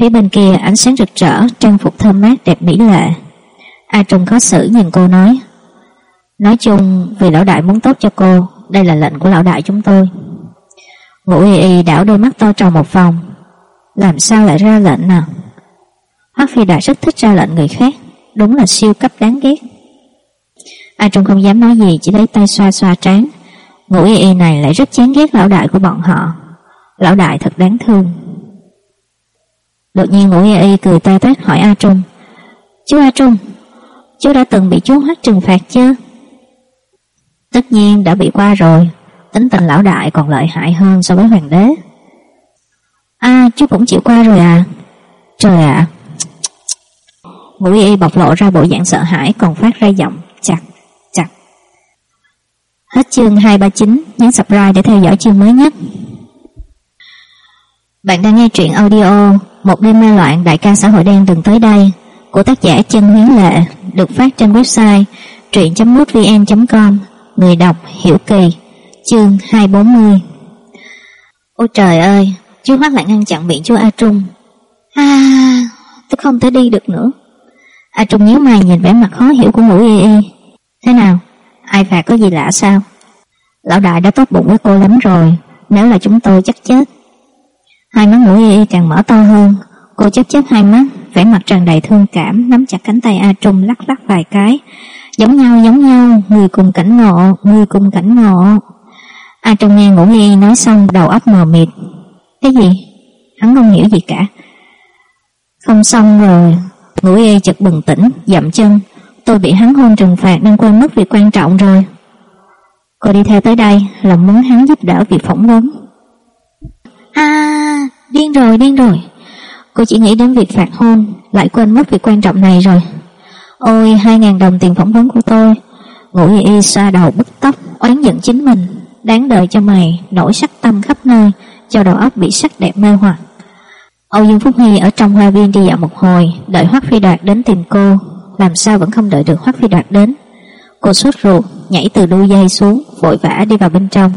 Phía bên kia ánh sáng rực rỡ, trang phục thơm mát đẹp mỹ lệ. A Trung khó xử nhìn cô nói, Nói chung, vì lão đại muốn tốt cho cô, đây là lệnh của lão đại chúng tôi. Ngũ y y đảo đôi mắt to tròn một vòng. Làm sao lại ra lệnh nào? Hoắc Phi đoạt rất thích ra lệnh người khác, đúng là siêu cấp đáng ghét. A Trung không dám nói gì, chỉ lấy tay xoa xoa trán. Ngũ y y này lại rất chán ghét lão đại của bọn họ. Lão đại thật đáng thương. Đột nhiên ngũ y y cười tay tát hỏi A Trung. Chú A Trung, chú đã từng bị chú Hoắc trừng phạt chưa? Tất nhiên đã bị qua rồi Tính tình lão đại còn lợi hại hơn so với hoàng đế À chú cũng chịu qua rồi à Trời ạ Ngũ y bộc lộ ra bộ dạng sợ hãi Còn phát ra giọng Hết chương 239 Nhấn subscribe để theo dõi chương mới nhất. Bạn đang nghe truyện audio Một đêm mê loạn đại ca xã hội đen từng tới đây, Của tác giả chân huyến lệ, Được phát trên website truyện.mútvn.com Người đọc Hiểu Kỳ, Chương 240 Ôi trời ơi, Chú mắt lại ngăn chặn miệng chú A Trung. À Tôi không thể đi được nữa. A Trung nhíu mày nhìn vẻ mặt khó hiểu của mũi y y. Thế nào? Ai phạt có gì lạ sao? Lão đại đã tốt bụng với cô lắm rồi, Nếu là chúng tôi chắc chết. Hai mắt mũi y càng mở to hơn, Cô chấp chấp hai mắt, vẻ mặt tràn đầy thương cảm, Nắm chặt cánh tay A Trung lắc lắc vài cái. Giống nhau giống nhau, Người cùng cảnh ngộ, Người cùng cảnh ngộ. A Trung nghe ngủ y nói xong, đầu óc mờ mịt. Cái gì? Hắn không hiểu gì cả. Không xong rồi Ngủ y chợt bừng tỉnh, Dậm chân. Tôi bị hắn hôn trừng phạt Nên quên mất việc quan trọng rồi. Cô đi theo tới đây Là muốn hắn giúp đỡ việc phỏng vấn. À Điên rồi điên rồi. Cô chỉ nghĩ đến việc phạt hôn, Lại quên mất việc quan trọng này rồi. Ôi, hai ngàn đồng tiền phỏng vấn của tôi. Ngũ y y xoa đầu bứt tóc, Oán giận chính mình. Đáng đời cho mày, nổi sắc tâm khắp nơi, Cho đầu óc bị sắc đẹp mê hoặc. Âu Dương Phúc Hy ở trong hoa viên đi dạo một hồi, Đợi Hoắc Phi Đạt đến tìm cô. Làm sao vẫn không đợi được Hoắc Phi Đoạt đến Cô sốt ruột nhảy từ đu dây xuống, vội vã đi vào bên trong.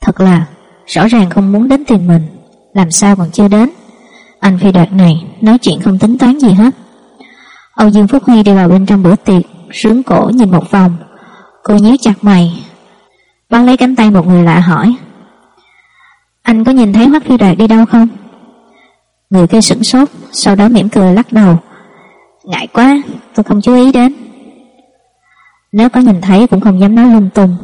Thật là, rõ ràng không muốn đến tìm mình, làm sao còn chưa đến. Anh phi đoạt này, nói chuyện không tính toán gì hết. Âu Dương Phúc Huy đi vào bên trong bữa tiệc, sướng cổ nhìn một vòng. Cô nhíu chặt mày, bắt lấy cánh tay một người lạ hỏi. Anh có nhìn thấy Hoắc Phi Đoạt đi đâu không? Người kia sửng sốt, sau đó mỉm cười lắc đầu. Ngại quá, tôi không chú ý đến. Nếu có nhìn thấy cũng không dám nói lung tung.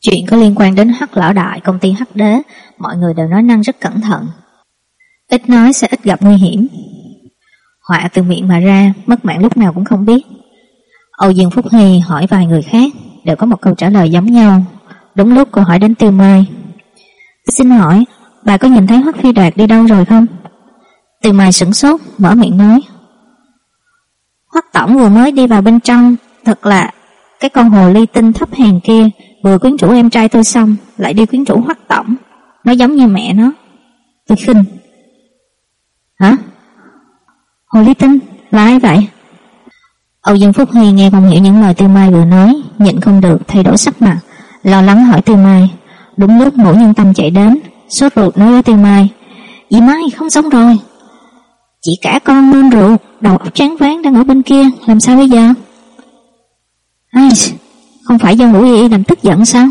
Chuyện có liên quan đến hắc lão đại công ty hắc đế, mọi người đều nói năng rất cẩn thận. Ít nói sẽ ít gặp nguy hiểm. Họa từ miệng mà ra, mất mạng lúc nào cũng không biết. Âu Dương Phúc Hy hỏi vài người khác, đều có một câu trả lời giống nhau. Đúng lúc cô hỏi đến Tiêu Mai. Xin hỏi, bà có nhìn thấy Hoắc Phi Đạt đi đâu rồi không? Tiêu Mai sửng sốt, mở miệng nói. Hoắc Tổng vừa mới đi vào bên trong, thật là cái con hồ ly tinh thấp hèn kia vừa quyến rũ em trai tôi xong, lại đi quyến rũ Hoắc Tổng. Nó giống như mẹ nó. Tôi khinh. Hả? Hồ ly tinh? Là ai vậy? Âu Dương Phúc Hy nghe không hiểu những lời Tiêu Mai vừa nói, nhịn không được thay đổi sắc mặt, lo lắng hỏi Tiêu Mai. Đúng lúc ngũ nhân tâm chạy đến, sốt ruột nói với Tiêu Mai, Dì Mai không sống rồi. Chỉ cả con nôn ruột." Đầu óc tráng ván đang ở bên kia, làm sao bây giờ? Ai, không phải do ngủ y làm tức giận sao?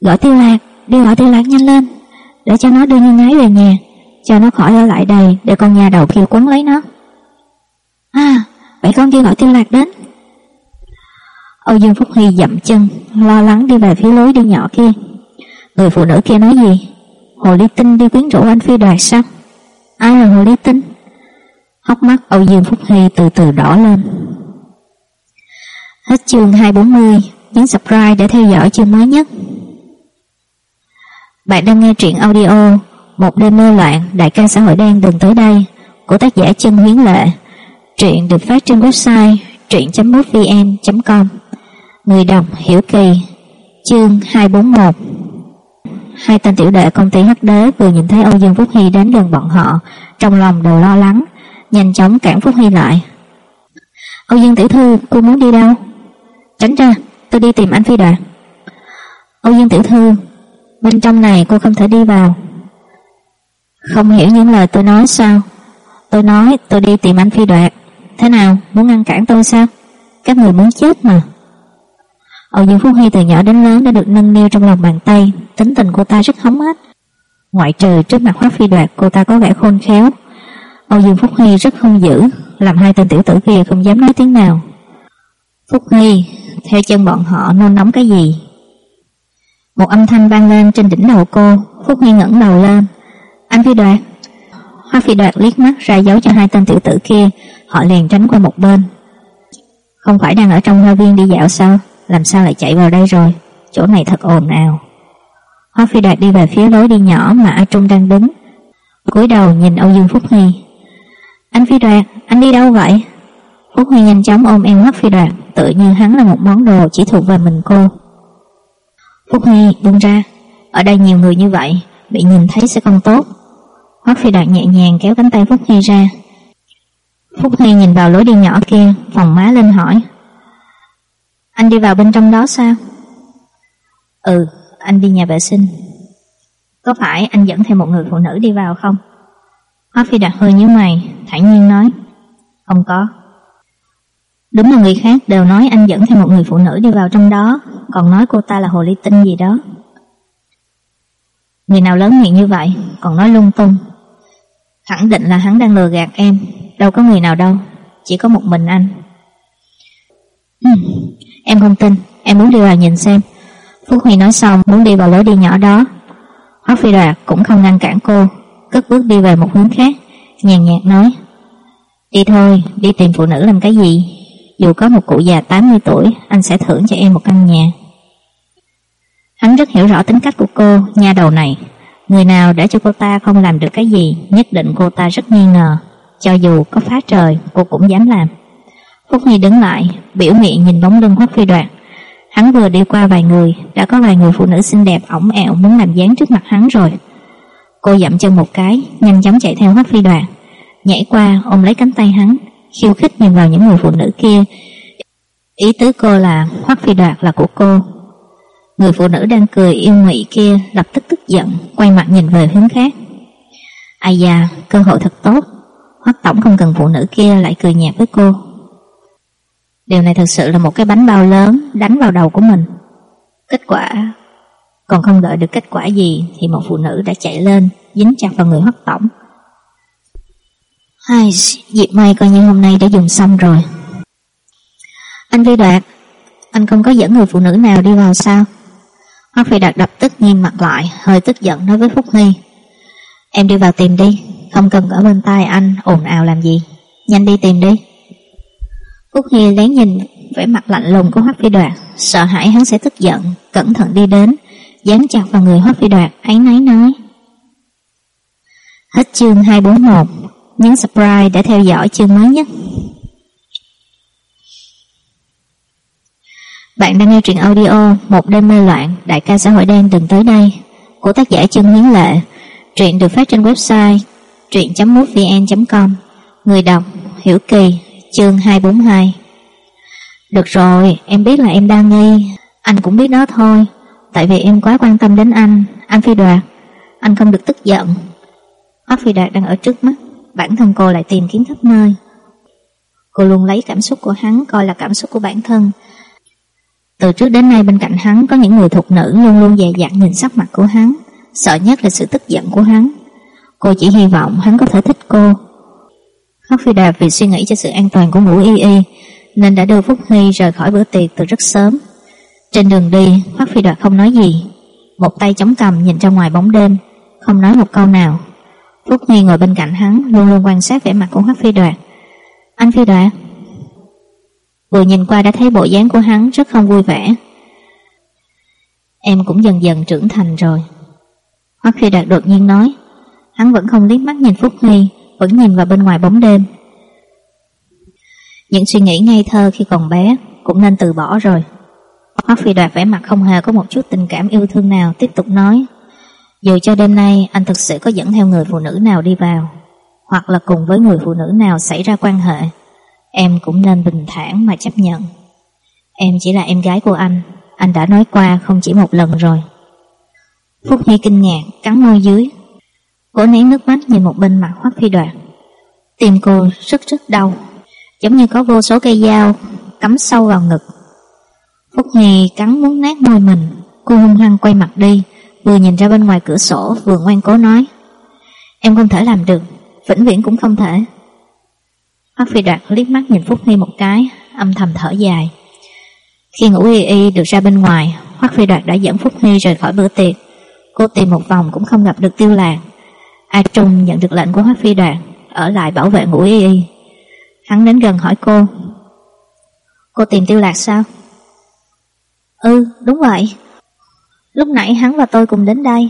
Gọi Tiêu Lạc, đi gọi Tiêu Lạc nhanh lên, để cho nó đưa nhân ái về nhà, cho nó khỏi ở lại đây để con nhà đầu kia quấn lấy nó. À, vậy con kia gọi Tiêu Lạc đến. Âu Dương Phúc Huy dậm chân, lo lắng đi về phía lối đi nhỏ kia. Người phụ nữ kia nói gì? Hồ Ly Tinh đi quyến rũ anh Phi Đoạt sao? Ai là Hồ Ly Tinh? Hóc mắt Âu Dương Phúc Hy từ từ đỏ lên. Hết chương 240, nhấn subscribe để theo dõi chương mới nhất. Bạn đang nghe truyện audio Một đêm mơ loạn, đại ca xã hội đen đừng tới đây của tác giả Trân huyến lệ. Truyện được phát trên website truyện.mútvn.com Người đọc Hiểu Kỳ Chương 241 Hai tên tiểu đệ công ty hắc đế vừa nhìn thấy Âu Dương Phúc Hy đến gần bọn họ Trong lòng đều lo lắng Nhanh chóng cản Phúc Hy lại. Âu Dương tiểu thư, cô muốn đi đâu? Tránh ra, tôi đi tìm anh Phi Đạt Âu Dương tiểu thư, Bên trong này cô không thể đi vào. Không hiểu những lời tôi nói sao? Tôi nói tôi đi tìm anh Phi Đoạt Thế nào, muốn ngăn cản tôi sao? Các người muốn chết mà. Âu Dương Phúc Hy từ nhỏ đến lớn đã được nâng niu trong lòng bàn tay. Tính tình cô ta rất hóng ách. Ngoại trừ trước mặt Hoác Phi Đoạt Cô ta có vẻ khôn khéo. Âu Dương Phúc Hy rất không dữ, Làm hai tên tiểu tử kia không dám nói tiếng nào. Phúc Hy Theo chân bọn họ nôn nóng cái gì? Một âm thanh vang lên trên đỉnh đầu cô, Phúc Hy ngẩng đầu lên. Anh Phi Đoạt, Hoa Phi Đoạt liếc mắt ra dấu cho hai tên tiểu tử kia, Họ liền tránh qua một bên. Không phải đang ở trong hoa viên đi dạo sao? Làm sao lại chạy vào đây rồi? Chỗ này thật ồn ào. Hoa Phi Đạt đi về phía lối đi nhỏ Mà A Trung đang đứng. Cúi đầu nhìn Âu Dương Phúc Huy. Anh Phi Đoạt, anh đi đâu vậy? Phúc Huy nhanh chóng ôm em Hoắc Phi Đoạt Tự như hắn là một món đồ chỉ thuộc về mình cô. Phúc Huy buông ra. Ở đây nhiều người như vậy Bị nhìn thấy sẽ không tốt. Hoắc Phi Đoàn nhẹ nhàng kéo cánh tay Phúc Huy ra. Phúc Huy nhìn vào lối đi nhỏ kia Phòng má lên hỏi. Anh đi vào bên trong đó sao? Ừ Anh đi nhà vệ sinh. Có phải anh dẫn thêm một người phụ nữ đi vào không? Hoa Phi đặt hơi như mày thản nhiên nói. Không có. Đúng là người khác đều nói anh dẫn theo một người phụ nữ đi vào trong đó Còn nói cô ta là hồ ly tinh gì đó. Người nào lớn miệng như vậy Còn nói lung tung. Khẳng định là hắn đang lừa gạt em Đâu có người nào đâu Chỉ có một mình anh. Hmm, Em không tin Em muốn đi vào nhìn xem. Phúc Huy nói xong muốn đi vào lối đi nhỏ đó. Hoác Phi Đoạt cũng không ngăn cản cô Cất bước đi về một hướng khác Nhàn nhạt nói Đi thôi, đi tìm phụ nữ làm cái gì? Dù có một cụ già 80 tuổi Anh sẽ thưởng cho em một căn nhà. Hắn rất hiểu rõ tính cách của cô nha đầu này. Người nào đã cho cô ta không làm được cái gì Nhất định cô ta rất nghi ngờ. Cho dù có phá trời Cô cũng dám làm. Phúc Nhi đứng lại Biểu miệng nhìn bóng lưng Hoắc Phi Đoạt. Hắn vừa đi qua vài người Đã có vài người phụ nữ xinh đẹp ổng ẹo Muốn làm dáng trước mặt hắn rồi. Cô dậm chân một cái Nhanh chóng chạy theo Hoắc Phi Đoàn, Nhảy qua ôm lấy cánh tay hắn Khiêu khích nhìn vào những người phụ nữ kia Ý tứ cô là Hoắc Phi Đoạt là của cô. Người phụ nữ đang cười yêu mị kia lập tức tức giận, quay mặt nhìn về hướng khác. Ai da, cơ hội thật tốt. Hoắc tổng không cần phụ nữ kia lại cười nhạt với cô. Điều này thật sự là một cái bánh bao lớn đánh vào đầu của mình. Kết quả còn không đợi được kết quả gì thì một phụ nữ đã chạy lên dính chặt vào người Hoắc tổng. Hai, dịp may coi như hôm nay đã dùng xong rồi. Anh Vi Đoạt, anh không có dẫn người phụ nữ nào đi vào sao? Hoắc Phi Đạt đập tức nghiêm mặt lại, hơi tức giận nói với Phúc Hy. Em đi vào tìm đi, không cần ở bên tai anh ồn ào làm gì. Nhanh đi tìm đi. Phúc Hy lén nhìn vẻ mặt lạnh lùng của Hoắc Phi Đoạt, sợ hãi hắn sẽ tức giận, cẩn thận đi đến, dán chặt vào người Hoắc Phi Đoạt, ấy náy nói. Hết chương 241, nhấn subscribe để theo dõi chương mới nhất. Bạn đang nghe truyện audio Một đêm mê loạn, đại ca xã hội đen từng tới đây của tác giả Trương Hiến Lệ. Truyện được phát trên website truyện.mútvn.com Người đọc Hiểu Kỳ chương 242 Được rồi, em biết là em đang nghi Anh cũng biết đó thôi Tại vì em quá quan tâm đến anh Anh Phi Đoạt. Anh không được tức giận. Hoác Phi Đoạt đang ở trước mắt. Bản thân cô lại tìm kiếm khắp nơi. Cô luôn lấy cảm xúc của hắn Coi là cảm xúc của bản thân. Từ trước đến nay bên cạnh hắn Có những người thuộc nữ luôn luôn dè dặt nhìn sắc mặt của hắn, Sợ nhất là sự tức giận của hắn. Cô chỉ hy vọng hắn có thể thích cô. Hoắc Phi Đà vì suy nghĩ cho sự an toàn của ngũ y y, Nên đã đưa Phúc Hy rời khỏi bữa tiệc từ rất sớm. Trên đường đi Hoắc Phi Đoạt không nói gì. Một tay chống cầm nhìn ra ngoài bóng đêm Không nói một câu nào. Phúc nhi ngồi bên cạnh hắn Luôn luôn quan sát vẻ mặt của Hoắc Phi Đoạt. Anh Phi Đoạt. Vừa nhìn qua đã thấy bộ dáng của hắn Rất không vui vẻ. Em cũng dần dần trưởng thành rồi. Hoắc Phi Đạt đột nhiên nói. Hắn vẫn không liếc mắt nhìn Phúc nhi, Vẫn nhìn vào bên ngoài bóng đêm. Những suy nghĩ ngây thơ khi còn bé Cũng nên từ bỏ rồi. Hoắc Phi Đoạt vẻ mặt không hề có một chút tình cảm yêu thương nào Tiếp tục nói Dù cho đêm nay anh thực sự có dẫn theo người phụ nữ nào đi vào Hoặc là cùng với người phụ nữ nào xảy ra quan hệ Em cũng nên bình thản mà chấp nhận Em chỉ là em gái của anh Anh đã nói qua không chỉ một lần rồi Phúc Nhi kinh ngạc, cắn môi dưới. cố nén nước mắt nhìn một bên mặt Hoắc Phi Đoạt. Tim cô rất rất đau, giống như có vô số cây dao cắm sâu vào ngực. Phúc Nhi cắn muốn nát môi mình, cô hung hăng quay mặt đi, vừa nhìn ra bên ngoài cửa sổ vừa ngoan cố nói. Em không thể làm được, vĩnh viễn cũng không thể. Hoắc Phi Đoạt liếc mắt nhìn Phúc Nhi một cái, âm thầm thở dài. Khi ngủ y y được ra bên ngoài, Hoắc Phi Đoạt đã dẫn Phúc Nhi rời khỏi bữa tiệc. Cô tìm một vòng cũng không gặp được tiêu lạc A Trung nhận được lệnh của Hoắc Phi Đạt Ở lại bảo vệ ngủ y y Hắn đến gần hỏi cô Cô tìm tiêu lạc sao? Ừ đúng vậy Lúc nãy hắn và tôi cùng đến đây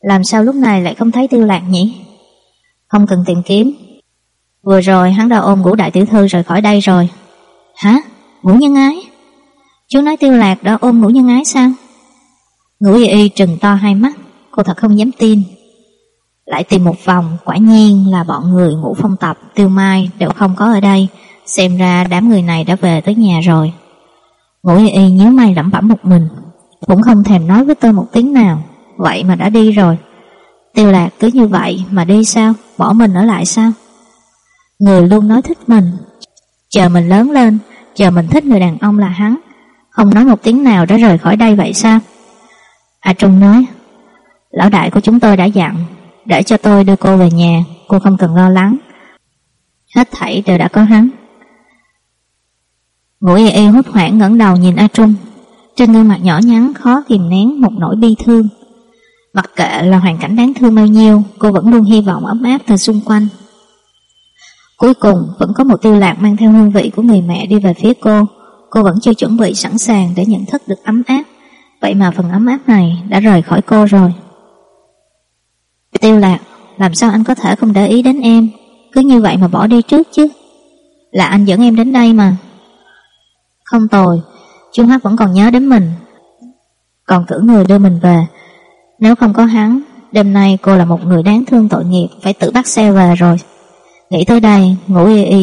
Làm sao lúc này lại không thấy tiêu lạc nhỉ? Không cần tìm kiếm Vừa rồi hắn đã ôm ngũ đại tiểu thư rời khỏi đây rồi Hả? Ngũ nhân ái? Chú nói tiêu lạc đã ôm ngũ nhân ái sao? Ngũ y y trừng to hai mắt, Cô thật không dám tin Lại tìm một vòng, Quả nhiên là bọn người ngũ phong tập Tiêu Mai đều không có ở đây Xem ra đám người này đã về tới nhà rồi Ngũ y y nhíu mày lẩm bẩm một mình, Cũng không thèm nói với tôi một tiếng nào. Vậy mà đã đi rồi. Tiêu lạc cứ như vậy mà đi sao? Bỏ mình ở lại sao? Người luôn nói thích mình. Chờ mình lớn lên, Chờ mình thích người đàn ông là hắn. Không nói một tiếng nào đã rời khỏi đây vậy sao? A Trung nói, Lão đại của chúng tôi đã dặn, Để cho tôi đưa cô về nhà, Cô không cần lo lắng. Hết thảy đều đã có hắn. Ngũ y y hốt hoảng ngẩng đầu nhìn A Trung. Trên gương mặt nhỏ nhắn, khó kìm nén một nỗi bi thương. Mặc kệ là hoàn cảnh đáng thương bao nhiêu, Cô vẫn luôn hy vọng ấm áp từ xung quanh. Cuối cùng, vẫn có một tiêu lạc mang theo hương vị của người mẹ đi về phía cô. Cô vẫn chưa chuẩn bị sẵn sàng để nhận thức được ấm áp. Vậy mà phần ấm áp này đã rời khỏi cô rồi. Tiêu lạc, Làm sao anh có thể không để ý đến em? Cứ như vậy mà bỏ đi trước chứ. Là anh dẫn em đến đây mà. Không tồi Chú Hắc vẫn còn nhớ đến mình. Còn cử người đưa mình về, Nếu không có hắn, Đêm nay cô là một người đáng thương tội nghiệp, Phải tự bắt xe về rồi. Nghĩ tới đây, Ngủ y y.